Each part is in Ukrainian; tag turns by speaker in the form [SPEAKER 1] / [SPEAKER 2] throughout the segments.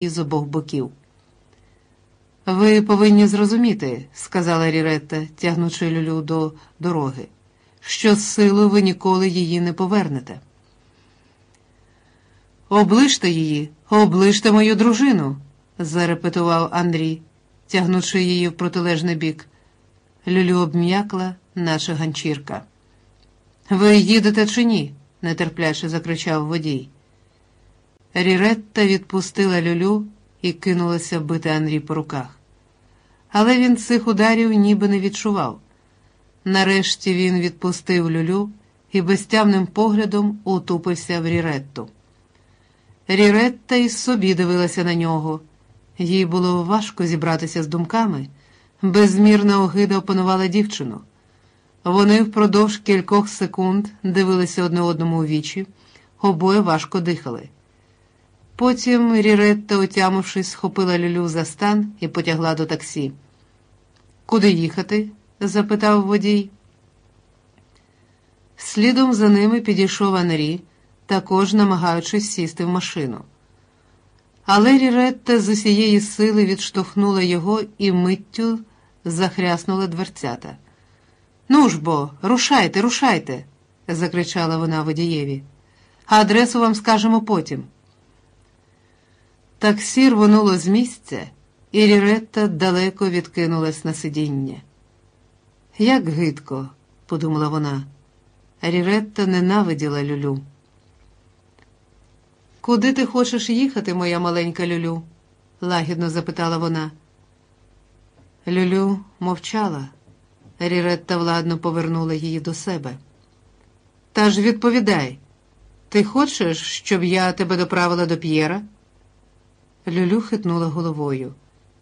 [SPEAKER 1] з обох боків. Ви повинні зрозуміти, сказала Ріретта, тягнучи Люлю до дороги, що з силою ви ніколи її не повернете. Оближте її, оближте мою дружину, зарепетував Андрій, тягнучи її в протилежний бік. Люлю обм'якла, наче ганчірка. Ви їдете чи ні? нетерпляче закричав водій. Ріретта відпустила Люлю і кинулася бити Андрій по руках. Але він цих ударів ніби не відчував. Нарешті він відпустив Люлю і безтямним поглядом утупився в Ріретту. Ріретта й собі дивилася на нього. Їй було важко зібратися з думками. Безмірна огида опанувала дівчину. Вони впродовж кількох секунд дивилися одне одному у вічі, обоє важко дихали. Потім Ріретта, отямившись, схопила Люлю за стан і потягла до таксі. Куди їхати? запитав водій. Слідом за ними підійшов Анрі, також намагаючись сісти в машину. Але Ріретта з усієї сили відштовхнула його і миттю захряснула дверцята. Ну ж бо, рушайте, рушайте, закричала вона водієві. А адресу вам скажемо потім. Таксі рвонуло з місця, і Ріретта далеко відкинулась на сидіння. Як гидко, подумала вона. Ріретта ненавиділа Люлю. Куди ти хочеш їхати, моя маленька Люлю? лагідно запитала вона. Люлю мовчала. Ріретта владно повернула її до себе. Та ж відповідай, ти хочеш, щоб я тебе доправила до П'єра? Люлю хитнула головою,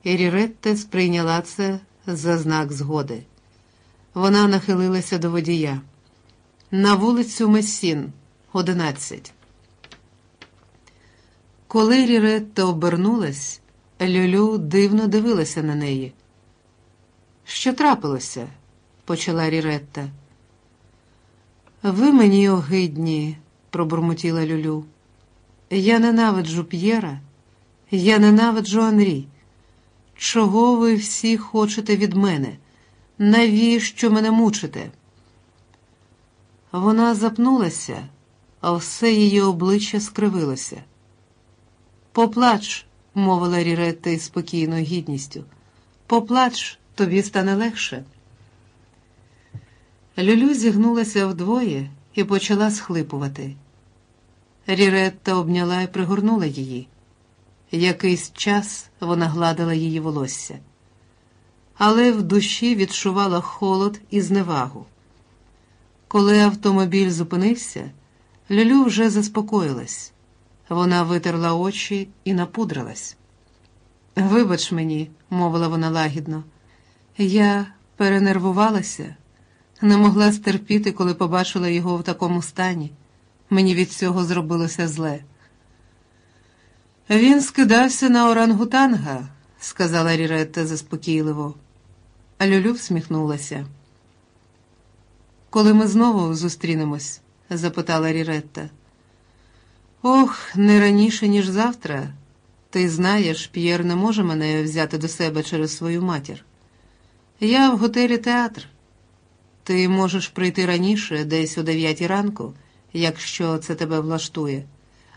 [SPEAKER 1] і Ріретта сприйняла це за знак згоди. Вона нахилилася до водія. На вулицю Месін, одинадцять. Коли Ріретта обернулась, Люлю дивно дивилася на неї. Що трапилося? почала Ріретта. Ви мені огидні, пробурмотіла Люлю. Я ненавиджу П'єра, я ненавиджу Анрі. Чого ви всі хочете від мене? Навіщо мене мучите? Вона запнулася, а все її обличчя скривилося. Поплач, мовила Ріретта із спокійною гідністю. Поплач, тобі стане легше. Люлю зігнулася вдвоє і почала схлипувати. Ріретта обняла і пригорнула її. Якийсь час вона гладила її волосся, але в душі відчувала холод і зневагу. Коли автомобіль зупинився, Люлю вже заспокоїлась. Вона витерла очі і напудрилась. Вибач мені, мовила вона лагідно, я перенервувалася, не могла стерпіти, коли побачила його в такому стані. Мені від цього зробилося зле. Він скидався на орангутанга, сказала Ріретта заспокійливо. А Люлю всміхнулася. Коли ми знову зустрінемось? запитала Ріретта. Ох, не раніше, ніж завтра. Ти знаєш, П'єр не може мене взяти до себе через свою матір. Я в готелі театр. Ти можеш прийти раніше, десь о дев'ятій ранку, якщо це тебе влаштує,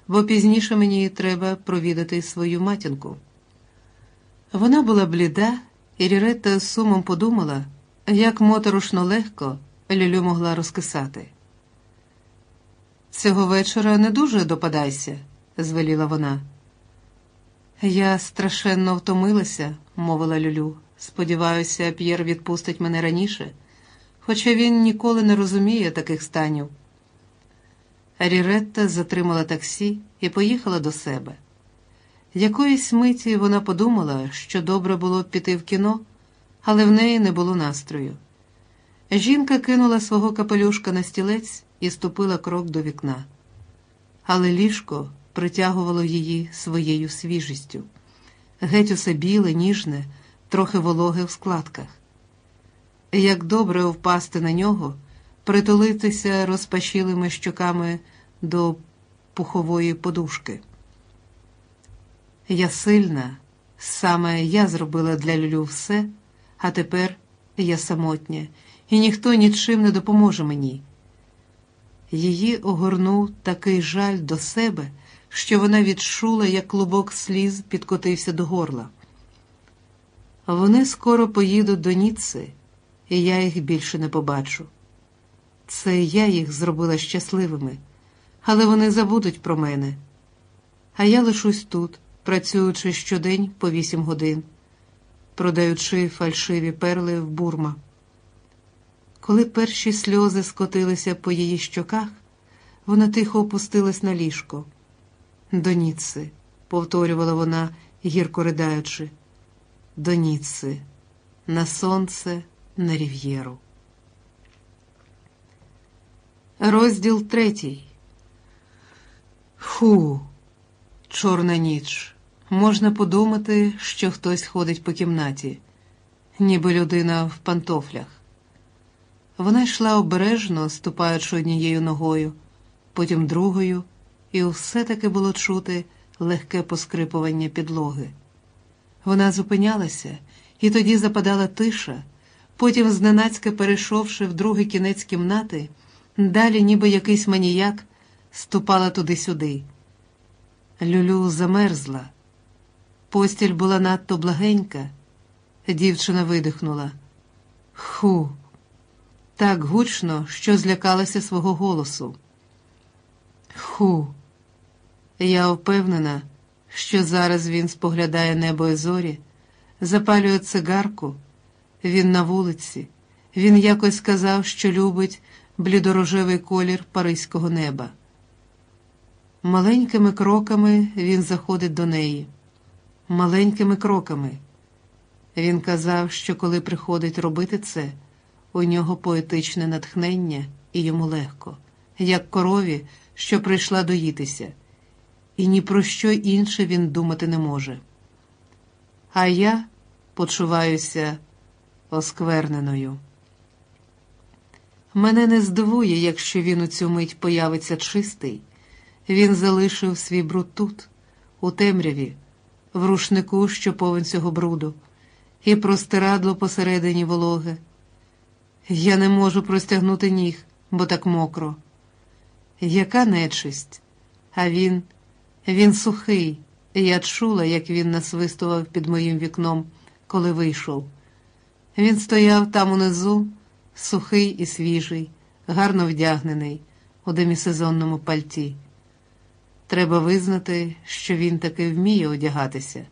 [SPEAKER 1] бо пізніше мені треба провідати свою матінку. Вона була бліда, і Ріретта з сумом подумала, як моторошно легко Люлю могла розкисати. Цього вечора не дуже допадайся, звеліла вона. Я страшенно втомилася, мовила Люлю. Сподіваюся, П'єр відпустить мене раніше, хоча він ніколи не розуміє таких станів. Ріретта затримала таксі і поїхала до себе. Якоїсь миті вона подумала, що добре було б піти в кіно, але в неї не було настрою. Жінка кинула свого капелюшка на стілець і ступила крок до вікна. Але ліжко притягувало її своєю свіжістю, геть усе біле, ніжне, трохи вологе в складках. Як добре впасти на нього, притулитися розпашілими щоками до пухової подушки. Я сильна, саме я зробила для Люлю все, а тепер я самотня, і ніхто нічим не допоможе мені. Її огорнув такий жаль до себе, що вона відчула, як клубок сліз підкотився до горла. Вони скоро поїдуть до Ніцци, і я їх більше не побачу. Це я їх зробила щасливими, але вони забудуть про мене. А я лишусь тут, працюючи щодень по вісім годин, продаючи фальшиві перли в бурма. Коли перші сльози скотилися по її щоках, вона тихо опустилась на ліжко. До Ніцци, повторювала вона, гірко ридаючи, до Ніцци, на сонце, на рів'єру. Розділ третій. Фу, чорна ніч. Можна подумати, що хтось ходить по кімнаті, ніби людина в пантофлях. Вона йшла обережно, ступаючи однією ногою, потім другою, і все таки було чути легке поскрипування підлоги. Вона зупинялася, і тоді западала тиша, потім, зненацька перейшовши в другий кінець кімнати, далі, ніби якийсь маніяк, ступала туди-сюди. Люлю замерзла. Постіль була надто благенька. Дівчина видихнула. Ху, так гучно, що злякалася свого голосу. Ху, я впевнена, що зараз він споглядає небо і зорі, запалює цигарку, він на вулиці. Він якось сказав, що любить блідорожевий колір паризького неба. Маленькими кроками він заходить до неї. Маленькими кроками. Він казав, що коли приходить робити це, у нього поетичне натхнення і йому легко, як корові, що прийшла доїтися, і ні про що інше він думати не може. А я почуваюся оскверненою. Мене не здивує, якщо він у цю мить появиться чистий. Він залишив свій бруд тут, у темряві, в рушнику, що повен цього бруду, і простирадло посередині вологе. Я не можу простягнути ніг, бо так мокро. Яка нечисть? А він, він сухий, я чула, як він насвистував під моїм вікном, коли вийшов. Він стояв там унизу, сухий і свіжий, гарно вдягнений у демісезонному пальті. Треба визнати, що він таки вміє одягатися.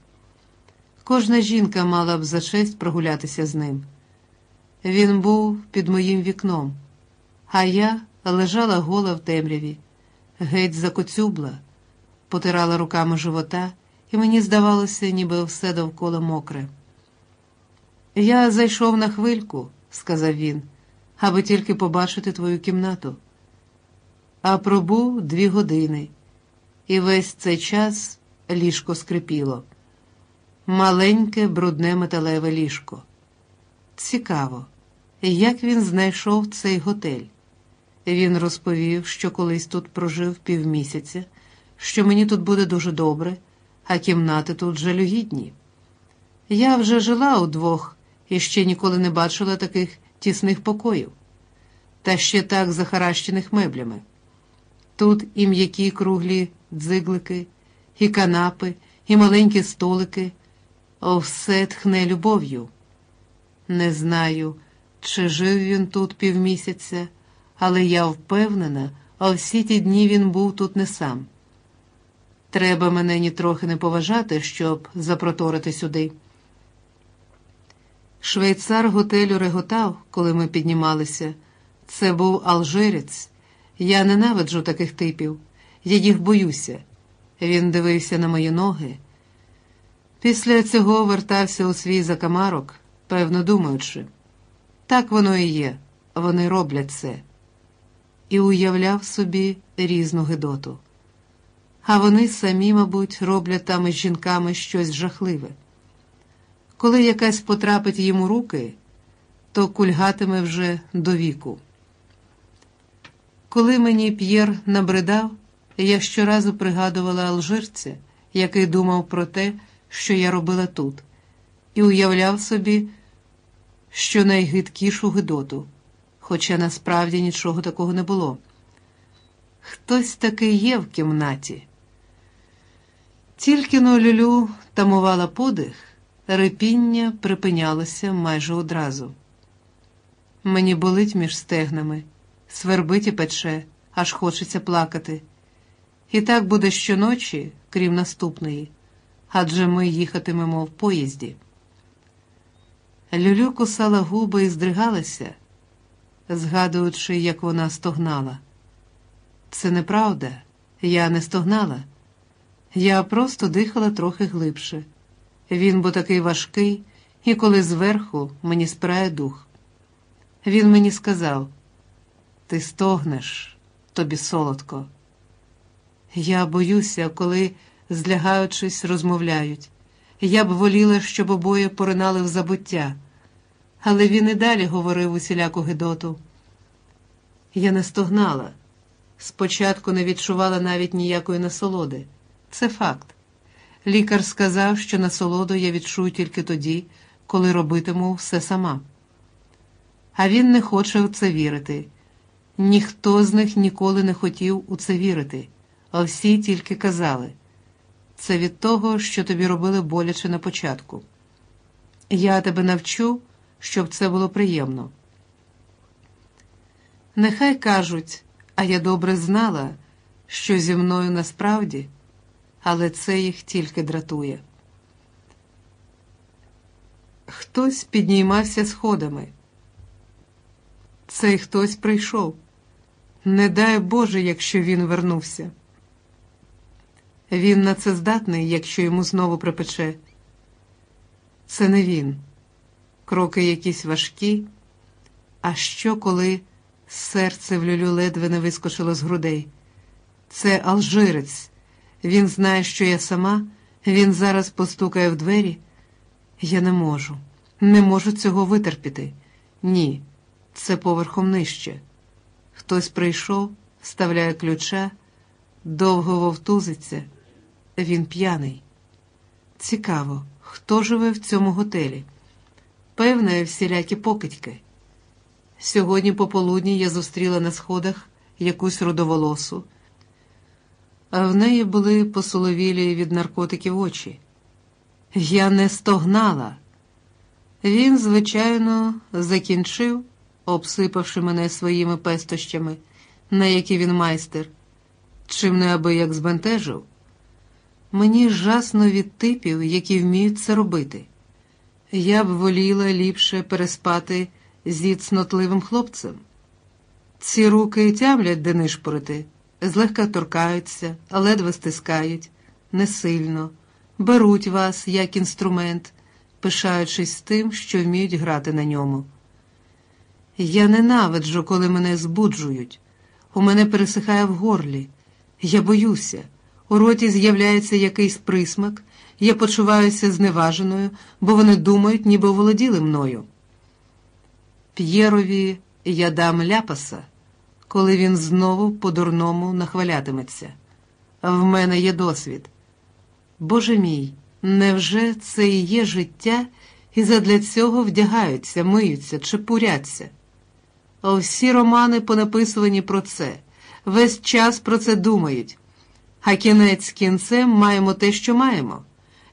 [SPEAKER 1] Кожна жінка мала б за честь прогулятися з ним. Він був під моїм вікном, а я лежала гола в темряві, геть закоцюбла, потирала руками живота, і мені здавалося, ніби все довкола мокре. Я зайшов на хвильку, сказав він, аби тільки побачити твою кімнату. А пробув дві години, і весь цей час ліжко скрипіло. Маленьке, брудне металеве ліжко. Цікаво, як він знайшов цей готель. Він розповів, що колись тут прожив півмісяця, що мені тут буде дуже добре, а кімнати тут жалюгідні. Я вже жила удвох і ще ніколи не бачила таких тісних покоїв, та ще так захаращених меблями. Тут і м'які круглі дзиглики, і канапи, і маленькі столики, о, все тхне любов'ю. Не знаю, чи жив він тут півмісяця, але я впевнена, а всі ті дні він був тут не сам. Треба мене нітрохи не поважати, щоб запроторити сюди. Швейцар готелю реготав, коли ми піднімалися. Це був алжирець. Я ненавиджу таких типів, я їх боюся. Він дивився на мої ноги. Після цього вертався у свій закамарок, певно думаючи, так воно і є, вони роблять це, і уявляв собі різну гидоту. А вони самі, мабуть, роблять там із жінками щось жахливе. Коли якась потрапить їм у руки, то кульгатиме вже до віку. Коли мені П'єр набридав, я щоразу пригадувала алжирця, який думав про те, що я робила тут, і уявляв собі, що найгидкішу гидоту, хоча насправді нічого такого не було. Хтось таки є в кімнаті. Тільки но Люлю тамувала подих, репіння припинялося майже одразу. Мені болить між стегнами, свербить і пече, аж хочеться плакати. І так буде щоночі, крім наступної, адже ми їхатимемо в поїзді. Люлю кусала губи і здригалася, згадуючи, як вона стогнала. Це неправда, я не стогнала. Я просто дихала трохи глибше. Він бо такий важкий, і коли зверху мені спирає дух. Він мені сказав: Ти стогнеш, тобі солодко. Я боюся, коли, злягаючись, розмовляють. Я б воліла, щоб обоє поринали в забуття, але він і далі говорив усіляку Гедоту. Я не стогнала. Спочатку не відчувала навіть ніякої насолоди. Це факт. Лікар сказав, що насолоду я відчую тільки тоді, коли робитиму все сама. А він не хоче в це вірити. Ніхто з них ніколи не хотів у це вірити, а всі тільки казали це від того, що тобі робили боляче на початку. Я тебе навчу, щоб це було приємно. Нехай кажуть, а я добре знала, що зі мною насправді але це їх тільки дратує. Хтось піднімався сходами. Цей хтось прийшов. Не дай Боже, якщо він вернувся. Він на це здатний, якщо йому знову припече. Це не він. Кроки якісь важкі. А що, коли серце в люлю ледве не вискочило з грудей? Це алжирець. Він знає, що я сама, він зараз постукає в двері. Я не можу, не можу цього витерпіти. Ні, це поверхом нижче. Хтось прийшов, вставляє ключа, довго вовтузиться. Він п'яний. Цікаво, хто живе в цьому готелі? Певне, всілякі покидьки. Сьогодні пополудні я зустріла на сходах якусь родоволосу а в неї були посоловілі від наркотиків очі. Я не стогнала. Він, звичайно, закінчив, обсипавши мене своїми пестощами, на які він майстер, чим неабияк збентежив. Мені жасно від типів, які вміють це робити. Я б воліла ліпше переспати зі цнотливим хлопцем. Ці руки тямлять де нишпорити злегка торкаються, ледве стискають, не сильно, беруть вас як інструмент, пишаючись тим, що вміють грати на ньому. Я ненавиджу, коли мене збуджують. У мене пересихає в горлі. Я боюся. У роті з'являється якийсь присмак, я почуваюся зневаженою, бо вони думають, ніби володіли мною. П'єрові я дам ляпаса коли він знову по-дурному нахвалятиметься. В мене є досвід. Боже мій, невже це і є життя, і задля цього вдягаються, миються, чепуряться? Всі романи понаписувані про це, весь час про це думають. А кінець кінцем маємо те, що маємо.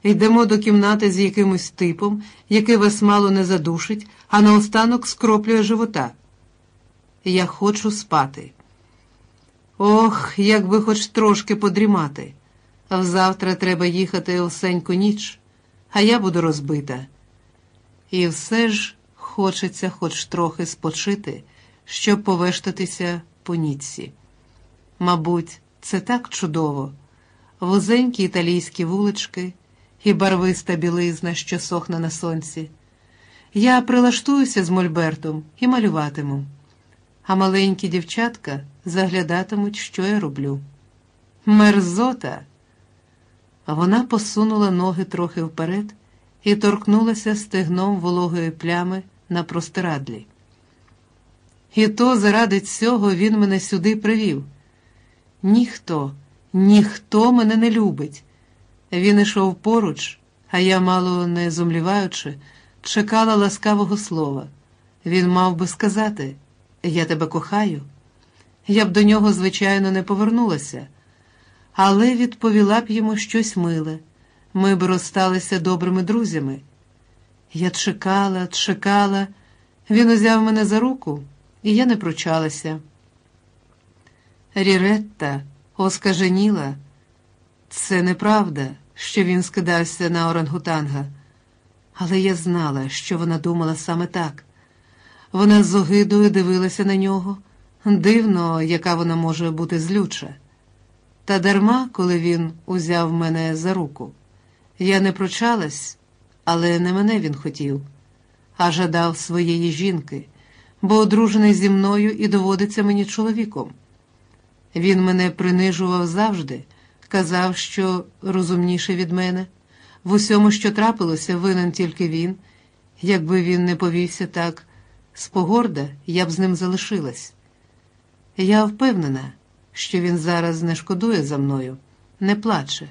[SPEAKER 1] Йдемо до кімнати з якимось типом, який вас мало не задушить, а наостанок скроплює живота. Я хочу спати. Ох, як би хоч трошки подрімати. Взавтра треба їхати осеньку ніч, а я буду розбита. І все ж хочеться хоч трохи спочити, щоб повештатися по ніці. Мабуть, це так чудово, вузенькі італійські вулички і барвиста білизна, що сохне на сонці. Я прилаштуюся з Мольбертом і малюватиму а маленькі дівчатка заглядатимуть, що я роблю. Мерзота. Вона посунула ноги трохи вперед і торкнулася стегном вологої плями на простирадлі. І то заради цього він мене сюди привів. Ніхто, ніхто мене не любить. Він ішов поруч, а я, мало не зумліваючи, чекала ласкавого слова. Він мав би сказати Я тебе кохаю. Я б до нього, звичайно, не повернулася, але відповіла б йому щось миле. Ми б розсталися добрими друзями. Я чекала, чекала, він узяв мене за руку, і я не пручалася. Ріретта оскаженіла. Це неправда, що він скидався на орангутанга, але я знала, що вона думала саме так. Вона з огидою дивилася на нього. Дивно, яка вона може бути злюча. Та дарма, коли він узяв мене за руку. Я не пручалась, але не мене він хотів, а жадав своєї жінки, бо одружений зі мною і доводиться мені чоловіком. Він мене принижував завжди, казав, що розумніше від мене. В усьому, що трапилося, винен тільки він. Якби він не повівся так з погорда, я б з ним залишилась. Я впевнена, що він зараз не шкодує за мною, не плаче,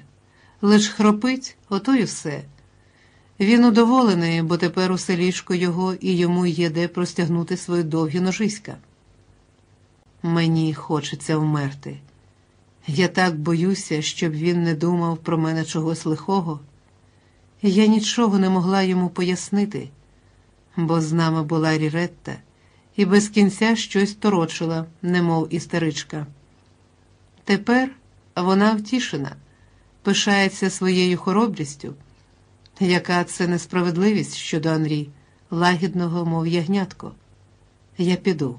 [SPEAKER 1] лиш хропить, ото й все. Він удоволений, бо тепер усе ліжко його і йому є де простягнути свої довгі ножиська. Мені хочеться вмерти. Я так боюся, щоб він не думав про мене чогось лихого. Я нічого не могла йому пояснити, бо з нами була Ріретта і без кінця щось торочила, немов істеричка. Тепер вона втішена, пишається своєю хоробрістю. Яка це несправедливість щодо Анрі, лагідного, мов ягнятко. Я піду,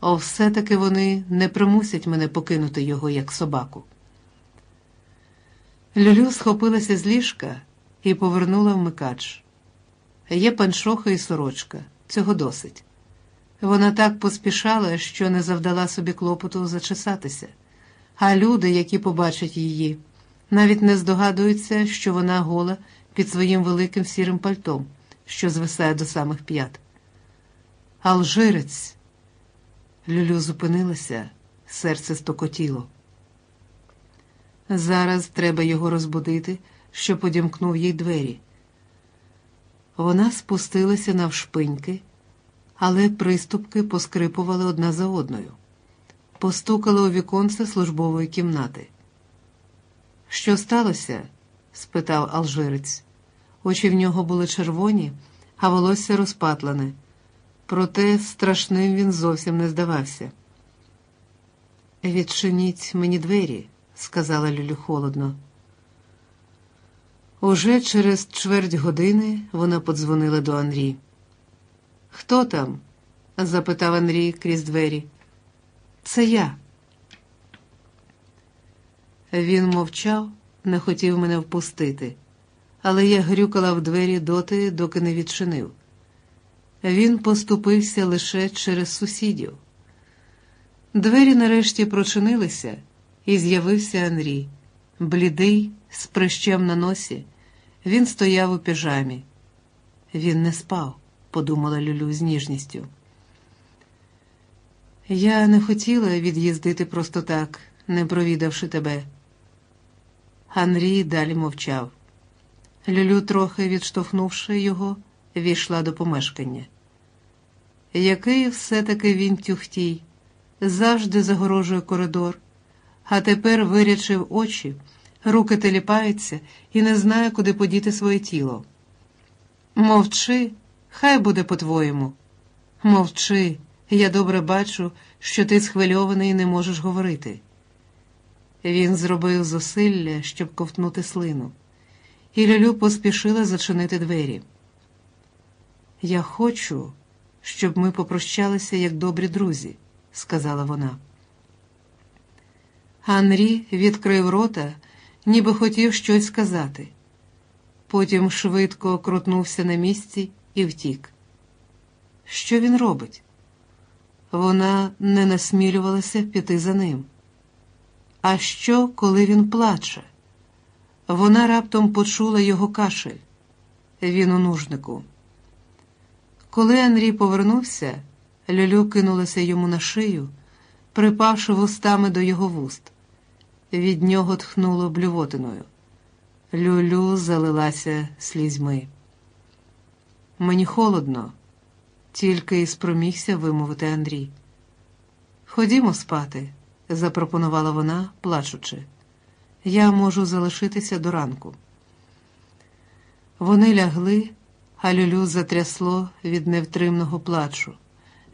[SPEAKER 1] а все-таки вони не примусять мене покинути його, як собаку. Люлю схопилася з ліжка і повернула вмикач. Є паншоха і сорочка, цього досить. Вона так поспішала, що не завдала собі клопоту зачесатися, а люди, які побачать її, навіть не здогадуються, що вона гола під своїм великим сірим пальтом, що звисає до самих п'ят. Алжирець. Люлю зупинилася, серце стокотіло. Зараз треба його розбудити, щоб подімкнув їй двері. Вона спустилася навшпиньки але приступки поскрипували одна за одною. Постукали у віконце службової кімнати. Що сталося? спитав алжирець. Очі в нього були червоні, а волосся розпатлене. Проте страшним він зовсім не здавався. Відчиніть мені двері, сказала Люлю холодно. Уже через чверть години вона подзвонила до Андрі. Хто там? запитав Андрій крізь двері. Це я. Він мовчав, не хотів мене впустити, але я грюкала в двері доти, доки не відчинив. Він поступився лише через сусідів. Двері нарешті прочинилися, і з'явився Анрій, блідий, з прищем на носі. Він стояв у піжамі. Він не спав подумала Люлю з ніжністю. Я не хотіла від'їздити просто так, не провідавши тебе. Анрій далі мовчав. Люлю, трохи відштовхнувши його, війшла до помешкання. Який все-таки він тюхтій, завжди загорожує коридор, а тепер вирячив очі, руки теліпаються і не знає, куди подіти своє тіло. Мовчи. Хай буде по-твоєму. Мовчи, я добре бачу, що ти схвильований і не можеш говорити. Він зробив зусилля, щоб ковтнути слину, і Лялю поспішила зачинити двері. Я хочу, щоб ми попрощалися як добрі друзі, сказала вона. Анрі відкрив рота, ніби хотів щось сказати. Потім швидко крутнувся на місці і втік. Що він робить? Вона не насмілювалася піти за ним. А що, коли він плаче? Вона раптом почула його кашель. Він у нужнику. Коли Анрій повернувся, Льолю кинулася йому на шию, припавши вустами до його вуст. Від нього тхнуло блювотиною. Люлю залилася слізьми. Мені холодно, тільки й спромігся вимовити Андрій. Ходімо спати, запропонувала вона, плачучи. Я можу залишитися до ранку. Вони лягли, а Люлю затрясло від невтримного плачу,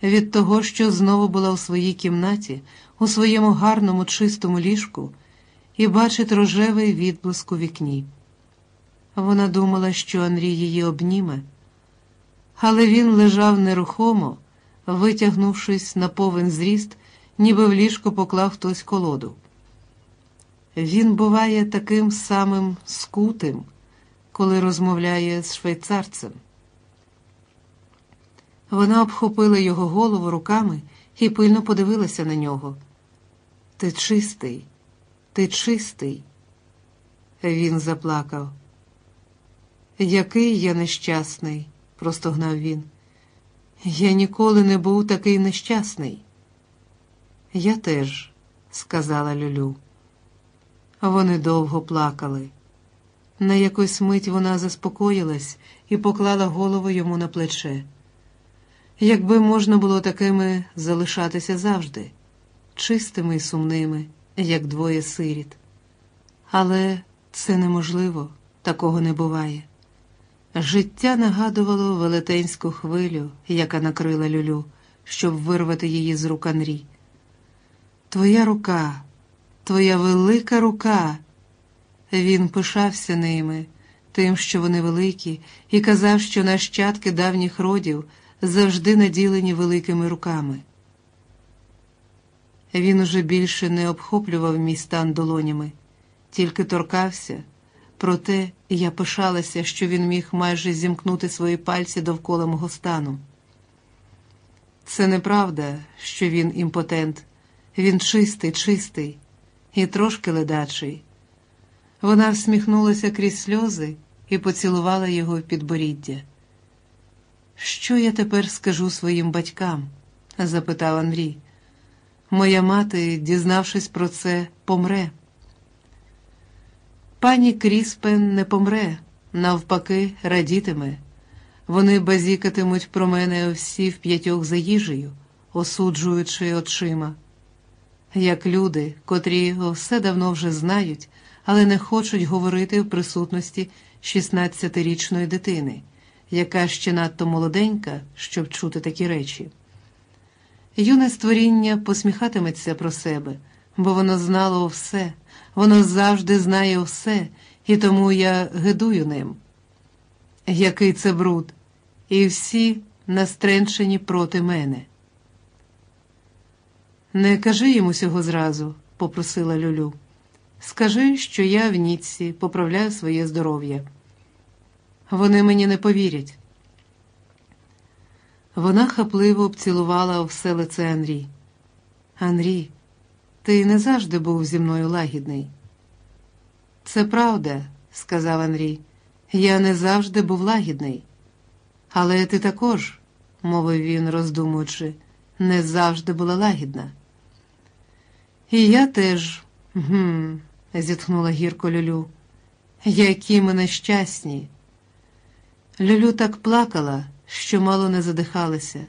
[SPEAKER 1] від того, що знову була у своїй кімнаті, у своєму гарному чистому ліжку і бачить рожевий відблиск у вікні. Вона думала, що Андрій її обніме, але він лежав нерухомо, витягнувшись на повен зріст, ніби в ліжко поклав хтось колоду. Він буває таким самим скутим, коли розмовляє з швейцарцем. Вона обхопила його голову руками і пильно подивилася на нього. Ти чистий, ти чистий. Він заплакав. Який я нещасний, простогнав він. Я ніколи не був такий нещасний. Я теж, сказала Люлю. Вони довго плакали. На якусь мить вона заспокоїлась і поклала голову йому на плече. Якби можна було такими залишатися завжди, чистими і сумними, як двоє сиріт. Але це неможливо, такого не буває. Життя нагадувало велетенську хвилю, яка накрила Люлю, щоб вирвати її з рук Анрі. Твоя рука, твоя велика рука. Він пишався ними, тим, що вони великі, і казав, що нащадки давніх родів завжди наділені великими руками. Він уже більше не обхоплював мій стан долонями, тільки торкався, проте я пишалася, що він міг майже зімкнути свої пальці довкола мого стану. Це неправда, що він імпотент, він чистий, чистий і трошки ледачий. Вона всміхнулася крізь сльози і поцілувала його в підборіддя. Що я тепер скажу своїм батькам? запитав Андрій. Моя мати, дізнавшись про це, помре. Пані Кріспен не помре, навпаки, радітиме. Вони базікатимуть про мене всі в п'ятьох за їжею, осуджуючи очима. Як люди, котрі все давно вже знають, але не хочуть говорити в присутності 16-річної дитини, яка ще надто молоденька, щоб чути такі речі. Юне створіння посміхатиметься про себе, бо воно знало все, воно завжди знає все, і тому я гидую ним. Який це бруд, і всі настренчені проти мене. Не кажи йому цього зразу, попросила Люлю. Скажи, що я в Ніцці поправляю своє здоров'я. Вони мені не повірять. Вона хапливо обцілувала все лице Анрі. Анрі, ти не завжди був зі мною лагідний. Це правда, сказав Анрій. Я не завжди був лагідний. Але ти також, мовив він, роздумуючи, не завжди була лагідна. І я теж, зітхнула гірко Люлю. Які ми нещасні. Люлю так плакала, що мало не задихалася.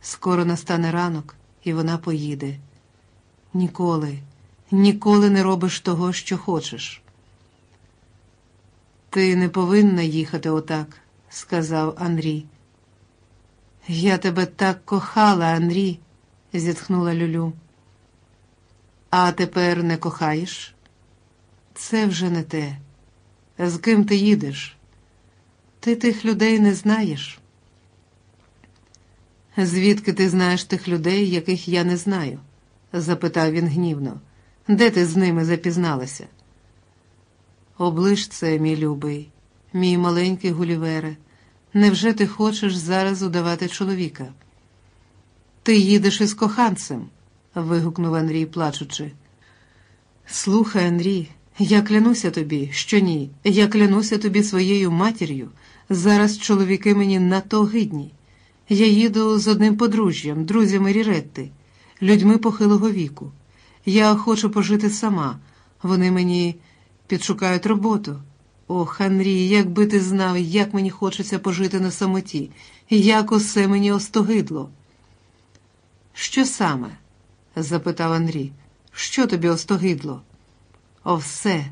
[SPEAKER 1] Скоро настане ранок, і вона поїде. Ніколи, ніколи не робиш того, що хочеш. Ти не повинна їхати отак, сказав Андрій. Я тебе так кохала, Андрій, зітхнула Люлю. А тепер не кохаєш? Це вже не те. З ким ти їдеш? Ти тих людей не знаєш. Звідки ти знаєш тих людей, яких я не знаю? запитав він гнівно. Де ти з ними запізналася? Оближ це, мій любий, мій маленький Гулівере. Невже ти хочеш зараз удавати чоловіка? Ти їдеш із коханцем, вигукнув Андрій, плачучи. Слухай, Андрій, я клянуся тобі, що ні, я клянуся тобі своєю матір'ю. Зараз чоловіки мені надто гидні. Я їду з одним подружжям, друзями Ріретти, людьми похилого віку. Я хочу пожити сама. Вони мені підшукають роботу. Ох, Андрій, якби ти знав, як мені хочеться пожити на самоті, як усе мені остогидло. Що саме? запитав Андрій. Що тобі остогидло? О, все,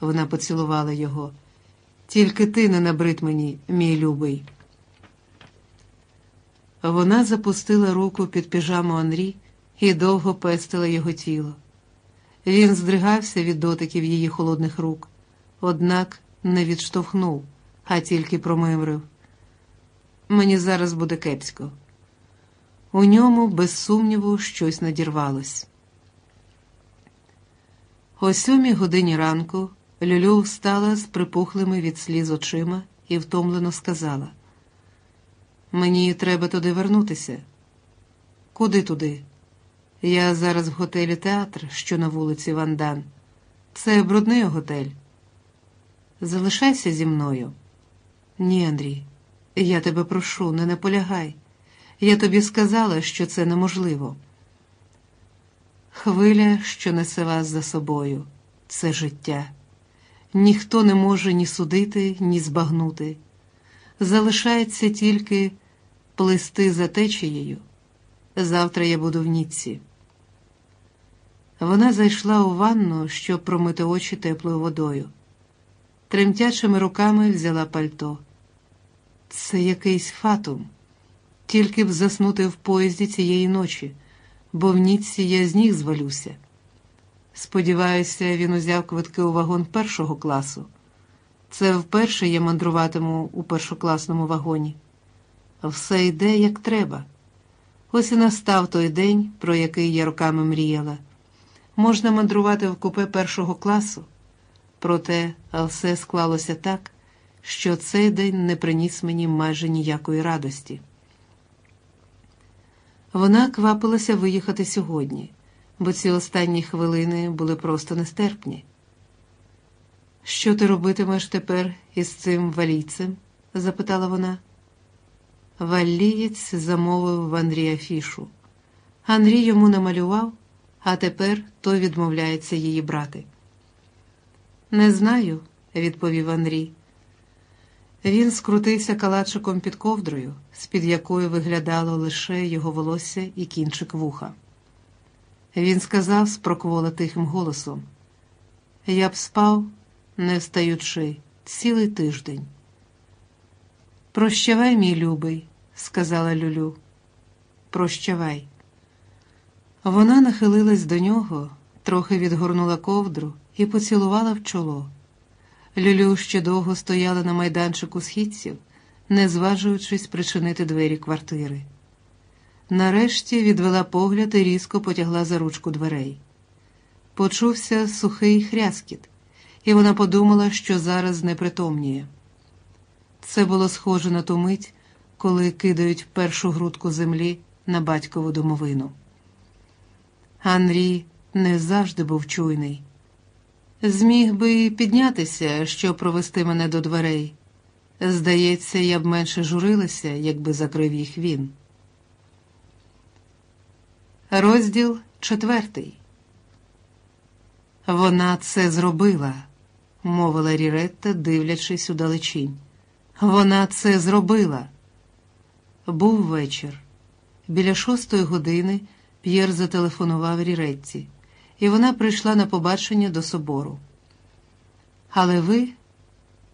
[SPEAKER 1] вона поцілувала його. Тільки ти не набрид мені, мій любий. Вона запустила руку під піжаму Анрі і довго пестила його тіло. Він здригався від дотиків її холодних рук, однак не відштовхнув, а тільки промимрив. Мені зараз буде кепсько. У ньому, без сумніву, щось надірвалось. О сьомій годині ранку Люлю встала з припухлими від сліз очима і втомлено сказала: Мені треба туди вернутися. Куди туди? Я зараз в готелі театр, що на вулиці Вандан. Це брудний готель. Залишайся зі мною. Ні, Андрій, я тебе прошу, не наполягай. Я тобі сказала, що це неможливо. Хвиля, що несе вас за собою, це життя. Ніхто не може ні судити, ні збагнути. Залишається тільки плисти за течією. Завтра я буду в Ніцці. Вона зайшла у ванну, щоб промити очі теплою водою. Тремтячими руками взяла пальто. Це якийсь фатум, тільки б заснути в поїзді цієї ночі, бо в Ніцці я з ніг звалюся. Сподіваюся, він узяв квитки у вагон першого класу. Це вперше я мандруватиму у першокласному вагоні. Все йде, як треба. Ось і настав той день, про який я роками мріяла. Можна мандрувати в купе першого класу, проте все склалося так, що цей день не приніс мені майже ніякої радості. Вона квапилася виїхати сьогодні, бо ці останні хвилини були просто нестерпні. Що ти робитимеш тепер із цим валійцем? запитала вона. Валієць замовив в Андрія фішу. Андрій йому намалював, а тепер той відмовляється її брати. Не знаю, відповів Андрій. Він скрутився калачиком під ковдрою, з-під якої виглядало лише його волосся і кінчик вуха. Він сказав спроквола тихим голосом: Я б спав, не встаючи, цілий тиждень. Прощавай, мій любий, сказала Люлю. Прощавай. Вона нахилилась до нього, трохи відгорнула ковдру і поцілувала в чоло. Люлю ще довго стояла на майданчику східців, не зважуючись причинити двері квартири. Нарешті відвела погляд і різко потягла за ручку дверей. Почувся сухий хряскіт, і вона подумала, що зараз непритомніє. Це було схоже на ту мить, коли кидають першу грудку землі на батькову домовину. Анрій не завжди був чуйний. Зміг би піднятися, щоб провести мене до дверей. Здається, я б менше журилася, якби закрив їх він. Розділ четвертий. Вона це зробила, мовила Ріретта, дивлячись у далечінь. Вона це зробила. Був вечір. Біля шостої години П'єр зателефонував Ріретті і вона прийшла на побачення до собору. Але ви,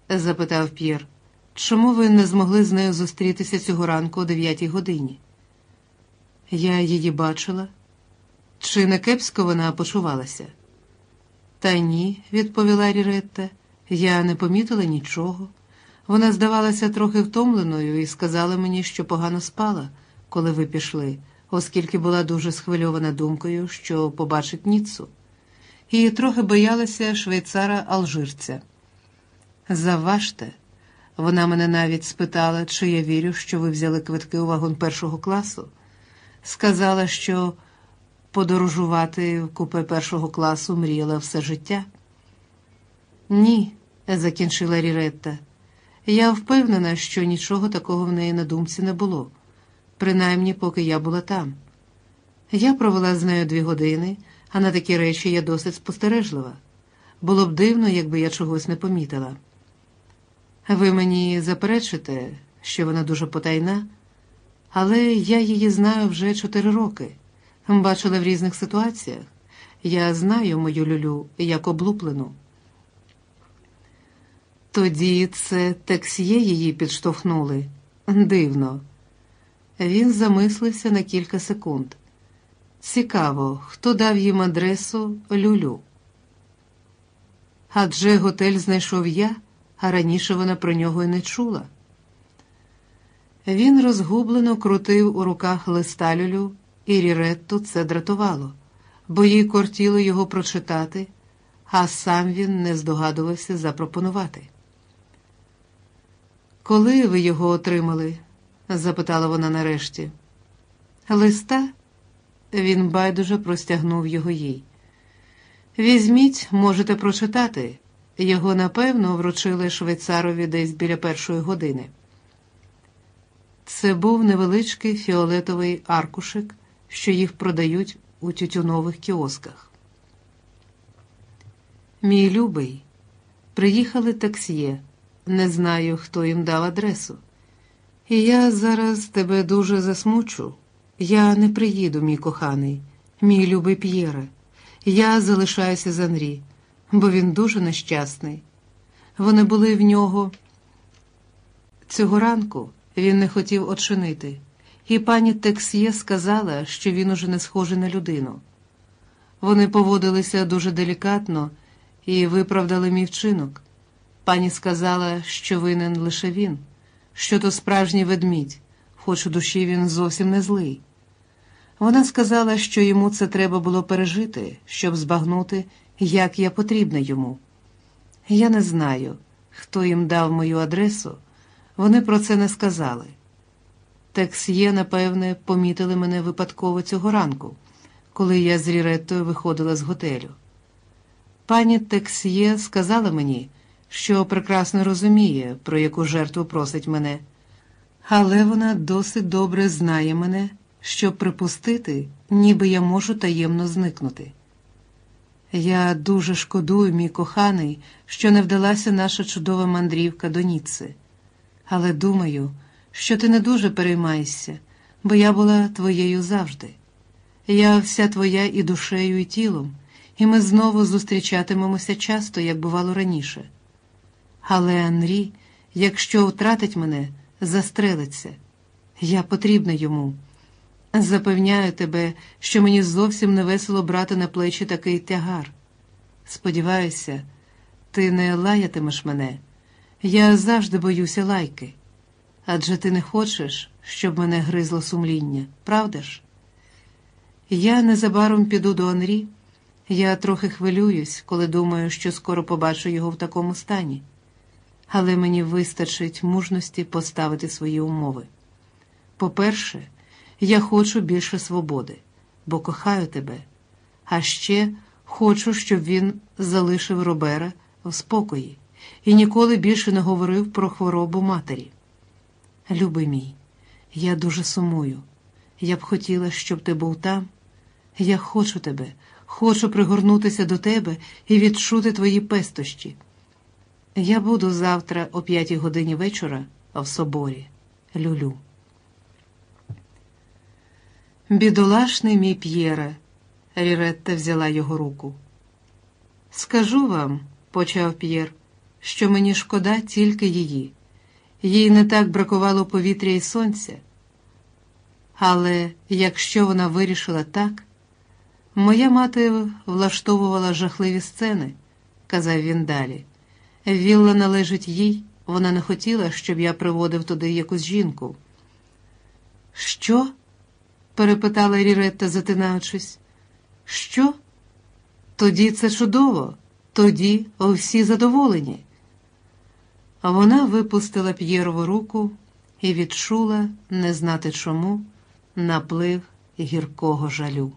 [SPEAKER 1] запитав П'єр, чому ви не змогли з нею зустрітися цього ранку о дев'ятій годині? Я її бачила. Чи не кепсько вона почувалася? Та ні, відповіла Ріретта, я не помітила нічого. Вона здавалася трохи втомленою і сказала мені, що погано спала, коли ви пішли оскільки була дуже схвильована думкою, що побачить Ніццу, і трохи боялася швейцара алжирця. Заважте, вона мене навіть спитала, чи я вірю, що ви взяли квитки у вагон першого класу. Сказала, що подорожувати в купе першого класу мріяла все життя. Ні, закінчила Ріретта. Я впевнена, що нічого такого в неї на думці не було принаймні поки я була там. Я провела з нею дві години, а на такі речі я досить спостережлива. Було б дивно, якби я чогось не помітила. Ви мені заперечите, що вона дуже потайна, але я її знаю вже чотири роки. Бачила в різних ситуаціях. Я знаю мою люлю як облуплену. Тоді це тексьє її підштовхнули. Дивно. Він замислився на кілька секунд. Цікаво, хто дав їм адресу Люлю. Адже готель знайшов я, а раніше вона про нього й не чула. Він розгублено крутив у руках листа Люлю, і Ріретту це дратувало, бо їй кортіло його прочитати, а сам він не здогадувався запропонувати. Коли ви його отримали? запитала вона нарешті. Листа він байдуже простягнув його їй. Візьміть, можете прочитати. Його, напевно, вручили швейцарові десь біля першої години. Це був невеличкий фіолетовий аркушик, що їх продають у тютюнових кіосках. Мій любий, приїхали таксьє. Не знаю, хто їм дав адресу. І я зараз тебе дуже засмучу. Я не приїду, мій коханий, мій любий П'єре. Я залишаюся з Анрі, бо він дуже нещасний. Вони були в нього цього ранку він не хотів очинити, і пані Тексьє сказала, що він уже не схожий на людину. Вони поводилися дуже делікатно і виправдали мій вчинок. Пані сказала, що винен лише він, що то справжній ведмідь, хоч у душі він зовсім не злий. Вона сказала, що йому це треба було пережити, щоб збагнути, як я потрібна йому. Я не знаю, хто їм дав мою адресу, вони про це не сказали. Тексьє, напевне, помітили мене випадково цього ранку, коли я з Ріреттою виходила з готелю. Пані Тексьє сказала мені, що прекрасно розуміє, про яку жертву просить мене, але вона досить добре знає мене щоб припустити, ніби я можу таємно зникнути. Я дуже шкодую, мій коханий, що не вдалася наша чудова мандрівка до Ніцци. Але думаю, що ти не дуже переймаєшся, бо я була твоєю завжди. Я вся твоя і душею, і тілом, і ми знову зустрічатимемося часто, як бувало раніше. Але Анрі, якщо втратить мене, застрелиться. Я потрібна йому. Запевняю тебе, що мені зовсім не весело брати на плечі такий тягар. Сподіваюся, ти не лаятимеш мене. Я завжди боюся лайки. Адже ти не хочеш, щоб мене гризло сумління, правда ж? Я незабаром піду до Анрі. Я трохи хвилююсь, коли думаю, що скоро побачу його в такому стані. Але мені вистачить мужності поставити свої умови. По-перше, я хочу більше свободи, бо кохаю тебе, а ще хочу, щоб він залишив Робера в спокої і ніколи більше не говорив про хворобу матері. Любий мій, я дуже сумую. Я б хотіла, щоб ти був там. Я хочу тебе, хочу пригорнутися до тебе і відчути твої пестощі. Я буду завтра о п'ятій годині вечора в соборі, Люлю. Бідолашний мій П'єре, Ріретта взяла його руку. Скажу вам, почав П'єр, що мені шкода тільки її. Їй не так бракувало повітря і сонця. Але якщо вона вирішила так, моя мати влаштовувала жахливі сцени, казав він далі. Вілла належить їй, вона не хотіла, щоб я приводив туди якусь жінку. Що? перепитала Ріретта, затинаючись. Що? Тоді це чудово, тоді всі задоволені. Вона випустила П'єрову руку і відчула, не знати чому, наплив гіркого жалю.